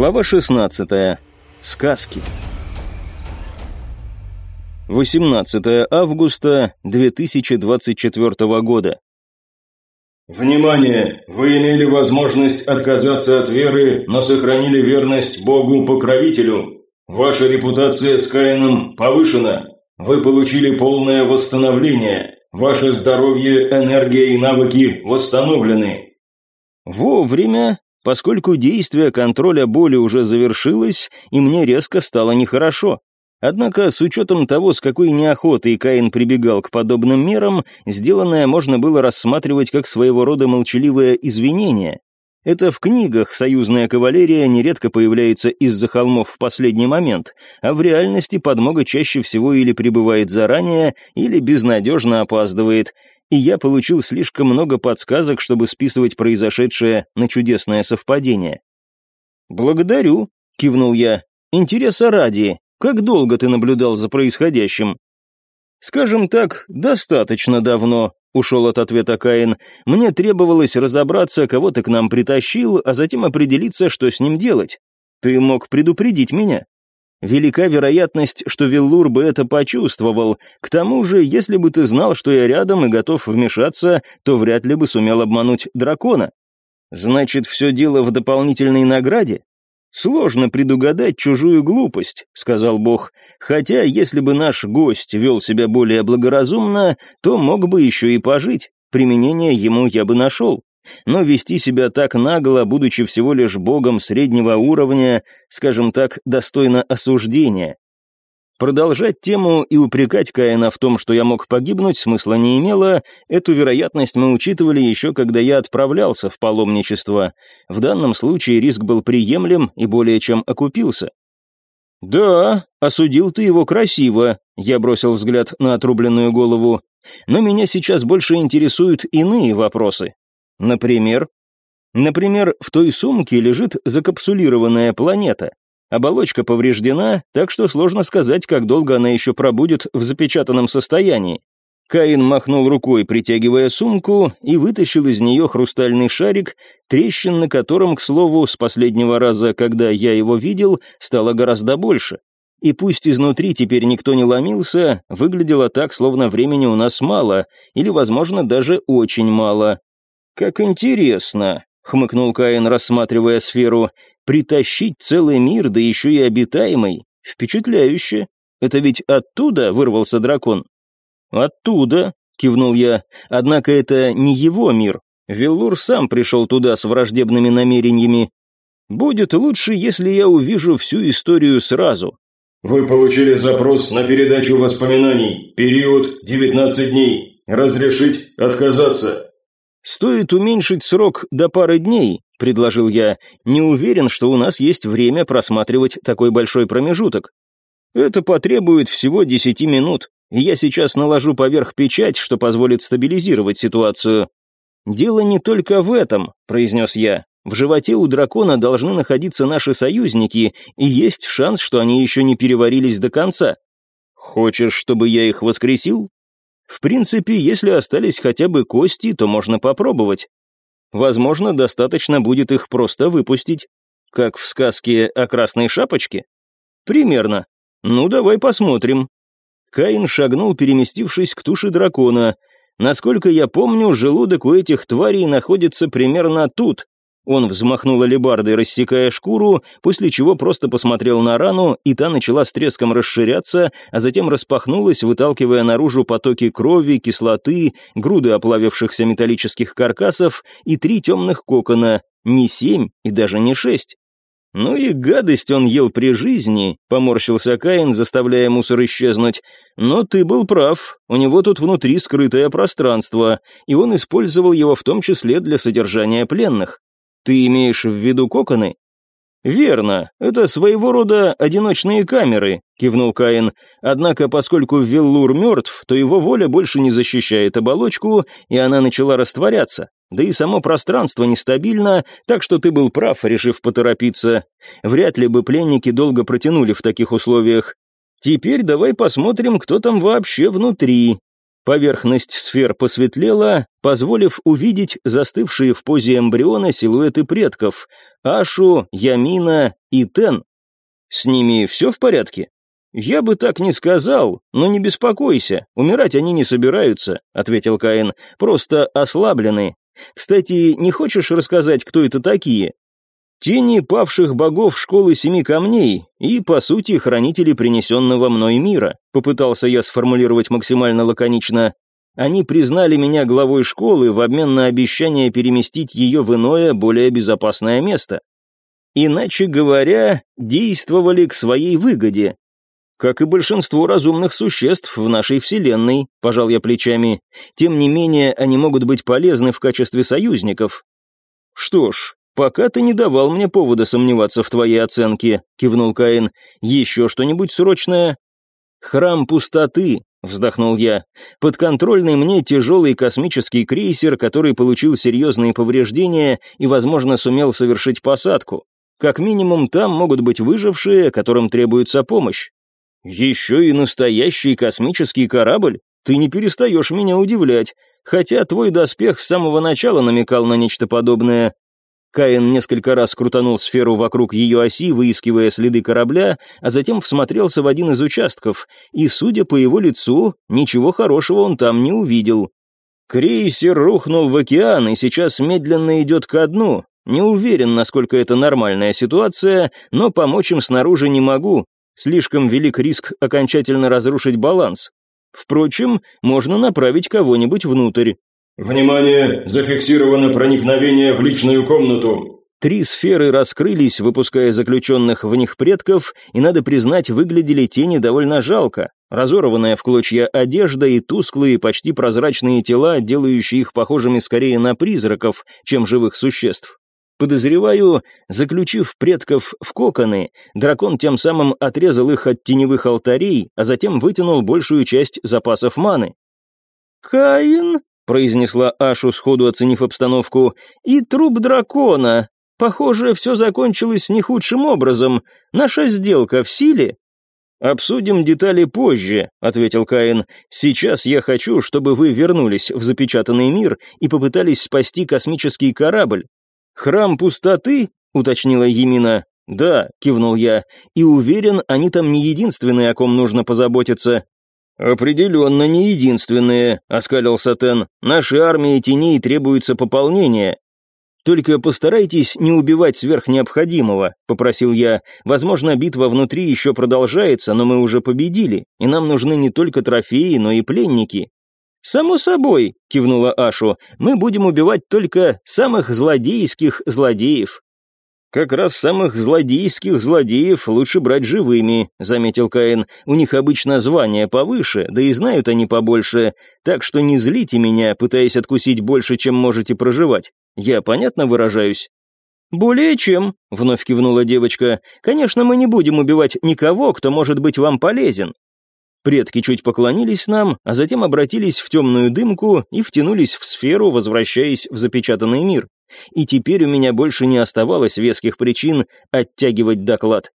Глава 16. Сказки. 18 августа 2024 года. Внимание! Вы имели возможность отказаться от веры, но сохранили верность Богу-покровителю. Ваша репутация с Каином повышена. Вы получили полное восстановление. Ваше здоровье, энергия и навыки восстановлены. Вовремя поскольку действие контроля боли уже завершилось, и мне резко стало нехорошо. Однако, с учетом того, с какой неохотой Каин прибегал к подобным мерам, сделанное можно было рассматривать как своего рода молчаливое извинение. Это в книгах союзная кавалерия нередко появляется из-за холмов в последний момент, а в реальности подмога чаще всего или прибывает заранее, или безнадежно опаздывает, и я получил слишком много подсказок, чтобы списывать произошедшее на чудесное совпадение. «Благодарю», — кивнул я. «Интереса ради, как долго ты наблюдал за происходящим?» «Скажем так, достаточно давно», — ушел от ответа Каин. «Мне требовалось разобраться, кого ты к нам притащил, а затем определиться, что с ним делать. Ты мог предупредить меня. Велика вероятность, что Виллур бы это почувствовал. К тому же, если бы ты знал, что я рядом и готов вмешаться, то вряд ли бы сумел обмануть дракона. Значит, все дело в дополнительной награде? «Сложно предугадать чужую глупость», — сказал Бог, «хотя если бы наш гость вел себя более благоразумно, то мог бы еще и пожить, применение ему я бы нашел. Но вести себя так нагло, будучи всего лишь богом среднего уровня, скажем так, достойно осуждения. Продолжать тему и упрекать Каина в том, что я мог погибнуть, смысла не имело, эту вероятность мы учитывали еще когда я отправлялся в паломничество. В данном случае риск был приемлем и более чем окупился. «Да, осудил ты его красиво», — я бросил взгляд на отрубленную голову. «Но меня сейчас больше интересуют иные вопросы. Например? Например, в той сумке лежит закапсулированная планета. Оболочка повреждена, так что сложно сказать, как долго она еще пробудет в запечатанном состоянии. Каин махнул рукой, притягивая сумку, и вытащил из нее хрустальный шарик, трещин на котором, к слову, с последнего раза, когда я его видел, стало гораздо больше. И пусть изнутри теперь никто не ломился, выглядело так, словно времени у нас мало, или, возможно, даже очень мало. «Как интересно», — хмыкнул Каин, рассматривая сферу, «притащить целый мир, да еще и обитаемый. Впечатляюще. Это ведь оттуда вырвался дракон?» «Оттуда», — кивнул я, «однако это не его мир. Веллур сам пришел туда с враждебными намерениями. Будет лучше, если я увижу всю историю сразу». «Вы получили запрос на передачу воспоминаний. Период 19 дней. Разрешить отказаться». «Стоит уменьшить срок до пары дней», — предложил я. «Не уверен, что у нас есть время просматривать такой большой промежуток. Это потребует всего десяти минут, и я сейчас наложу поверх печать, что позволит стабилизировать ситуацию». «Дело не только в этом», — произнес я. «В животе у дракона должны находиться наши союзники, и есть шанс, что они еще не переварились до конца. Хочешь, чтобы я их воскресил?» В принципе, если остались хотя бы кости, то можно попробовать. Возможно, достаточно будет их просто выпустить. Как в сказке о красной шапочке? Примерно. Ну, давай посмотрим. Каин шагнул, переместившись к туше дракона. Насколько я помню, желудок у этих тварей находится примерно тут, он взмахнул алебардой, рассекая шкуру, после чего просто посмотрел на рану, и та начала с треском расширяться, а затем распахнулась, выталкивая наружу потоки крови, кислоты, груды оплавившихся металлических каркасов и три темных кокона, не семь и даже не шесть. «Ну и гадость он ел при жизни», — поморщился Каин, заставляя мусор исчезнуть. «Но ты был прав, у него тут внутри скрытое пространство, и он использовал его в том числе для содержания пленных. Ты имеешь в виду коконы? Верно, это своего рода одиночные камеры, кивнул Каин. Однако, поскольку Веллур мертв, то его воля больше не защищает оболочку, и она начала растворяться. Да и само пространство нестабильно, так что ты был прав, решив поторопиться. Вряд ли бы пленники долго протянули в таких условиях. Теперь давай посмотрим, кто там вообще внутри. Поверхность сфер посветлела, позволив увидеть застывшие в позе эмбриона силуэты предков – Ашу, Ямина и Тен. С ними все в порядке? «Я бы так не сказал, но не беспокойся, умирать они не собираются», — ответил Каин, — «просто ослаблены. Кстати, не хочешь рассказать, кто это такие?» «Тени павших богов школы семи камней и, по сути, хранители принесенного мной мира», попытался я сформулировать максимально лаконично. «Они признали меня главой школы в обмен на обещание переместить ее в иное, более безопасное место. Иначе говоря, действовали к своей выгоде, как и большинство разумных существ в нашей Вселенной, пожал я плечами. Тем не менее, они могут быть полезны в качестве союзников. Что ж, пока ты не давал мне повода сомневаться в твоей оценке, кивнул Каин. Еще что-нибудь срочное? Храм пустоты, вздохнул я. Подконтрольный мне тяжелый космический крейсер, который получил серьезные повреждения и, возможно, сумел совершить посадку. Как минимум, там могут быть выжившие, которым требуется помощь. «Еще и настоящий космический корабль? Ты не перестаешь меня удивлять, хотя твой доспех с самого начала намекал на нечто подобное». Каин несколько раз крутанул сферу вокруг ее оси, выискивая следы корабля, а затем всмотрелся в один из участков, и, судя по его лицу, ничего хорошего он там не увидел. Крейсер рухнул в океан и сейчас медленно идет ко дну. Не уверен, насколько это нормальная ситуация, но помочь им снаружи не могу, Слишком велик риск окончательно разрушить баланс. Впрочем, можно направить кого-нибудь внутрь. «Внимание! Зафиксировано проникновение в личную комнату!» Три сферы раскрылись, выпуская заключенных в них предков, и, надо признать, выглядели тени довольно жалко. Разорванная в клочья одежда и тусклые, почти прозрачные тела, делающие их похожими скорее на призраков, чем живых существ. Подозреваю, заключив предков в коконы, дракон тем самым отрезал их от теневых алтарей, а затем вытянул большую часть запасов маны. «Каин», — произнесла Ашу, сходу оценив обстановку, — «и труп дракона. Похоже, все закончилось не худшим образом. Наша сделка в силе?» «Обсудим детали позже», — ответил Каин. «Сейчас я хочу, чтобы вы вернулись в запечатанный мир и попытались спасти космический корабль. «Храм пустоты?» — уточнила Емина. «Да», — кивнул я, — «и уверен, они там не единственные, о ком нужно позаботиться». «Определенно не единственные», — оскалился Тен. «Нашей армии теней требуется пополнение». «Только постарайтесь не убивать сверх необходимого», — попросил я. «Возможно, битва внутри еще продолжается, но мы уже победили, и нам нужны не только трофеи, но и пленники. «Само собой», — кивнула Ашу, — «мы будем убивать только самых злодейских злодеев». «Как раз самых злодейских злодеев лучше брать живыми», — заметил Каин. «У них обычно звание повыше, да и знают они побольше, так что не злите меня, пытаясь откусить больше, чем можете проживать. Я понятно выражаюсь?» «Более чем», — вновь кивнула девочка. «Конечно, мы не будем убивать никого, кто может быть вам полезен. Предки чуть поклонились нам, а затем обратились в темную дымку и втянулись в сферу, возвращаясь в запечатанный мир. И теперь у меня больше не оставалось веских причин оттягивать доклад.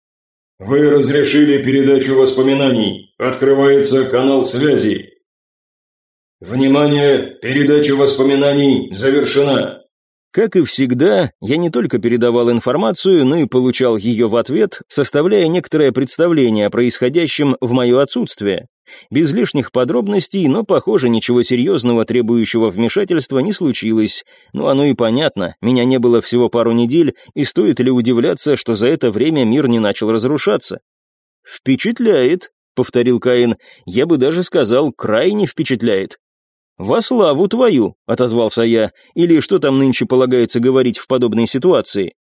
«Вы разрешили передачу воспоминаний. Открывается канал связи». «Внимание! Передача воспоминаний завершена. Как и всегда, я не только передавал информацию, но и получал ее в ответ, составляя некоторое представление о происходящем в мое отсутствие. Без лишних подробностей, но, похоже, ничего серьезного, требующего вмешательства, не случилось. Ну, оно и понятно, меня не было всего пару недель, и стоит ли удивляться, что за это время мир не начал разрушаться? «Впечатляет», — повторил Каин, — «я бы даже сказал, крайне впечатляет». «Во славу твою!» — отозвался я. «Или что там нынче полагается говорить в подобной ситуации?»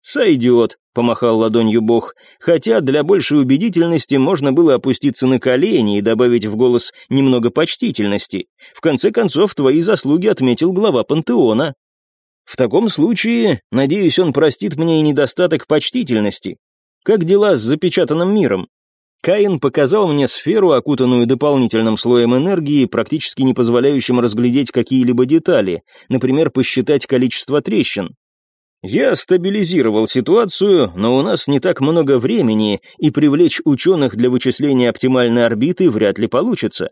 «Сойдет», — помахал ладонью бог, хотя для большей убедительности можно было опуститься на колени и добавить в голос немного почтительности. В конце концов, твои заслуги отметил глава пантеона. В таком случае, надеюсь, он простит мне и недостаток почтительности. Как дела с запечатанным миром? Каин показал мне сферу, окутанную дополнительным слоем энергии, практически не позволяющим разглядеть какие-либо детали, например, посчитать количество трещин. Я стабилизировал ситуацию, но у нас не так много времени, и привлечь ученых для вычисления оптимальной орбиты вряд ли получится.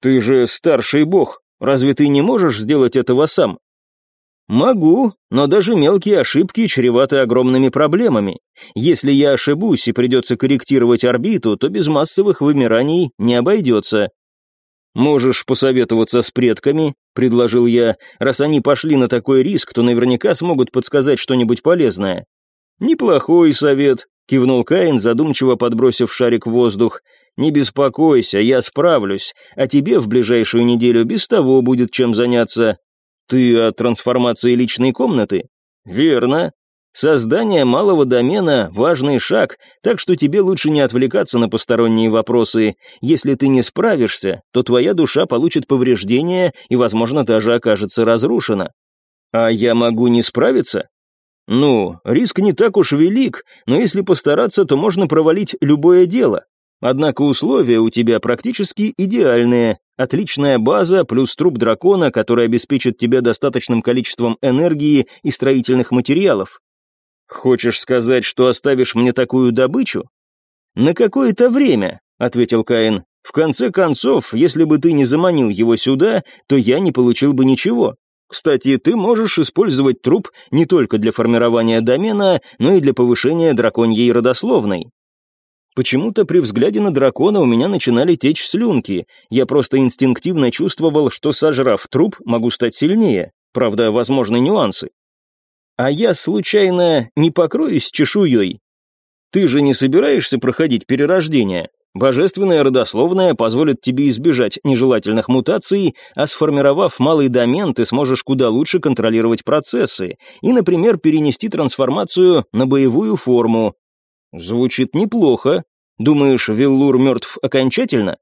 Ты же старший бог, разве ты не можешь сделать этого сам? Могу, но даже мелкие ошибки чреваты огромными проблемами. Если я ошибусь и придется корректировать орбиту, то без массовых вымираний не обойдется. «Можешь посоветоваться с предками», — предложил я. «Раз они пошли на такой риск, то наверняка смогут подсказать что-нибудь полезное». «Неплохой совет», — кивнул Каин, задумчиво подбросив шарик в воздух. «Не беспокойся, я справлюсь, а тебе в ближайшую неделю без того будет чем заняться». «Ты о трансформации личной комнаты?» «Верно. Создание малого домена – важный шаг, так что тебе лучше не отвлекаться на посторонние вопросы. Если ты не справишься, то твоя душа получит повреждения и, возможно, даже окажется разрушена. А я могу не справиться? Ну, риск не так уж велик, но если постараться, то можно провалить любое дело. Однако условия у тебя практически идеальные. Отличная база плюс труп дракона, который обеспечит тебя достаточным количеством энергии и строительных материалов. «Хочешь сказать, что оставишь мне такую добычу?» «На какое-то время», — ответил Каин. «В конце концов, если бы ты не заманил его сюда, то я не получил бы ничего. Кстати, ты можешь использовать труп не только для формирования домена, но и для повышения драконьей родословной. Почему-то при взгляде на дракона у меня начинали течь слюнки. Я просто инстинктивно чувствовал, что, сожрав труп, могу стать сильнее. Правда, возможны нюансы. А я, случайно, не покроюсь чешуей? Ты же не собираешься проходить перерождение? Божественная родословная позволит тебе избежать нежелательных мутаций, а сформировав малый домен, ты сможешь куда лучше контролировать процессы и, например, перенести трансформацию на боевую форму. Звучит неплохо. Думаешь, Виллур мертв окончательно?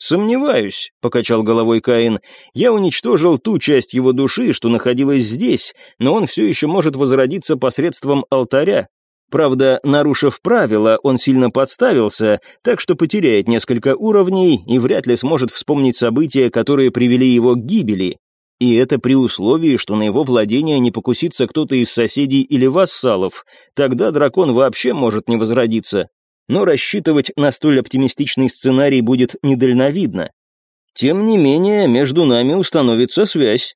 «Сомневаюсь», — покачал головой Каин. «Я уничтожил ту часть его души, что находилась здесь, но он все еще может возродиться посредством алтаря. Правда, нарушив правила, он сильно подставился, так что потеряет несколько уровней и вряд ли сможет вспомнить события, которые привели его к гибели. И это при условии, что на его владение не покусится кто-то из соседей или вассалов. Тогда дракон вообще может не возродиться но рассчитывать на столь оптимистичный сценарий будет недальновидно. Тем не менее, между нами установится связь.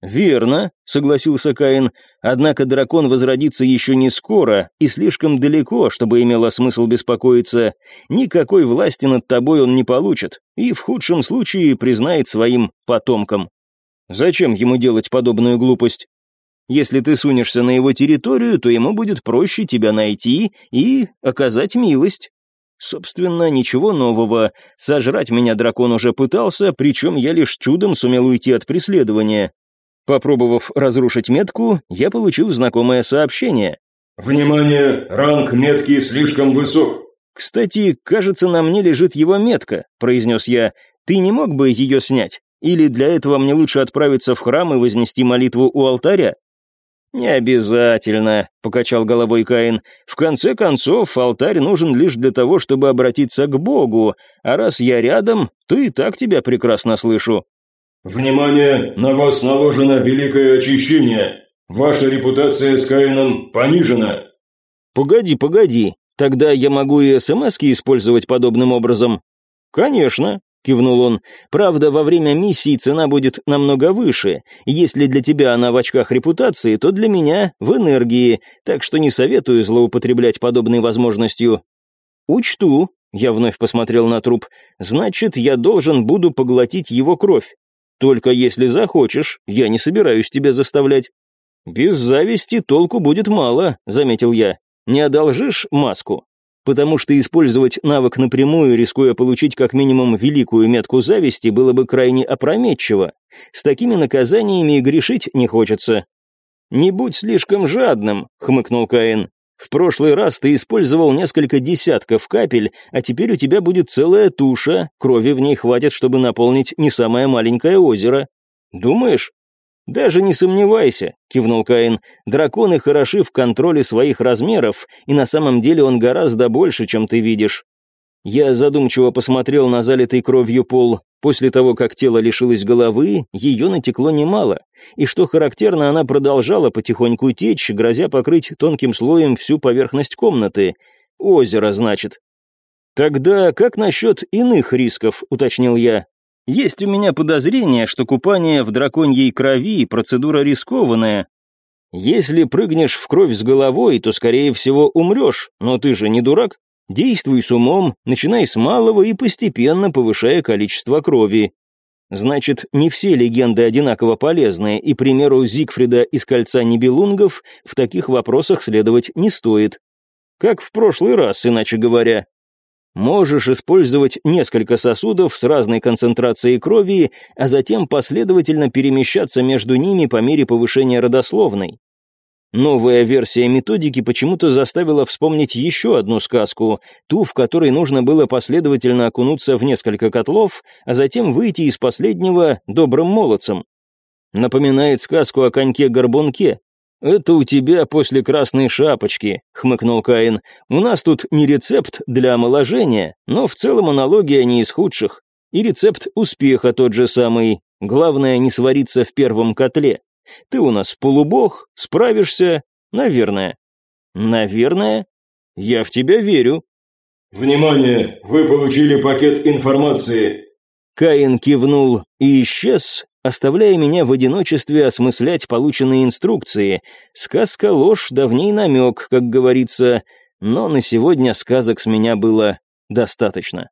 «Верно», — согласился Каин, «однако дракон возродится еще не скоро и слишком далеко, чтобы имело смысл беспокоиться. Никакой власти над тобой он не получит и в худшем случае признает своим потомком. Зачем ему делать подобную глупость? Если ты сунешься на его территорию, то ему будет проще тебя найти и оказать милость. Собственно, ничего нового. Сожрать меня дракон уже пытался, причем я лишь чудом сумел уйти от преследования. Попробовав разрушить метку, я получил знакомое сообщение. «Внимание! Ранг метки слишком высок!» «Кстати, кажется, на мне лежит его метка», — произнес я. «Ты не мог бы ее снять? Или для этого мне лучше отправиться в храм и вознести молитву у алтаря?» «Не обязательно», — покачал головой Каин. «В конце концов, алтарь нужен лишь для того, чтобы обратиться к Богу, а раз я рядом, то и так тебя прекрасно слышу». «Внимание! На вас наложено великое очищение. Ваша репутация с Каином понижена». «Погоди, погоди. Тогда я могу и СМСки использовать подобным образом?» «Конечно. — кивнул он. «Правда, во время миссии цена будет намного выше. Если для тебя она в очках репутации, то для меня в энергии, так что не советую злоупотреблять подобной возможностью». «Учту», — я вновь посмотрел на труп, «значит, я должен буду поглотить его кровь. Только если захочешь, я не собираюсь тебя заставлять». «Без зависти толку будет мало», — заметил я. «Не одолжишь маску?» Потому что использовать навык напрямую, рискуя получить как минимум великую метку зависти, было бы крайне опрометчиво. С такими наказаниями и грешить не хочется. «Не будь слишком жадным», — хмыкнул Каин. «В прошлый раз ты использовал несколько десятков капель, а теперь у тебя будет целая туша, крови в ней хватит, чтобы наполнить не самое маленькое озеро. Думаешь?» «Даже не сомневайся», — кивнул Каин, — «драконы хороши в контроле своих размеров, и на самом деле он гораздо больше, чем ты видишь». Я задумчиво посмотрел на залитый кровью пол. После того, как тело лишилось головы, ее натекло немало, и, что характерно, она продолжала потихоньку течь, грозя покрыть тонким слоем всю поверхность комнаты. Озеро, значит. «Тогда как насчет иных рисков?» — уточнил я. Есть у меня подозрение, что купание в драконьей крови – процедура рискованная. Если прыгнешь в кровь с головой, то, скорее всего, умрешь, но ты же не дурак. Действуй с умом, начинай с малого и постепенно повышая количество крови. Значит, не все легенды одинаково полезны, и примеру Зигфрида из «Кольца Нибелунгов» в таких вопросах следовать не стоит. Как в прошлый раз, иначе говоря. Можешь использовать несколько сосудов с разной концентрацией крови, а затем последовательно перемещаться между ними по мере повышения родословной. Новая версия методики почему-то заставила вспомнить еще одну сказку, ту, в которой нужно было последовательно окунуться в несколько котлов, а затем выйти из последнего добрым молодцем. Напоминает сказку о коньке-горбунке. «Это у тебя после красной шапочки», — хмыкнул Каин. «У нас тут не рецепт для омоложения, но в целом аналогия не из худших. И рецепт успеха тот же самый. Главное не свариться в первом котле. Ты у нас полубог, справишься, наверное. Наверное? Я в тебя верю. Внимание, вы получили пакет информации. Каин кивнул и исчез, оставляя меня в одиночестве осмыслять полученные инструкции. Сказка ложь, давней намек, как говорится, но на сегодня сказок с меня было достаточно.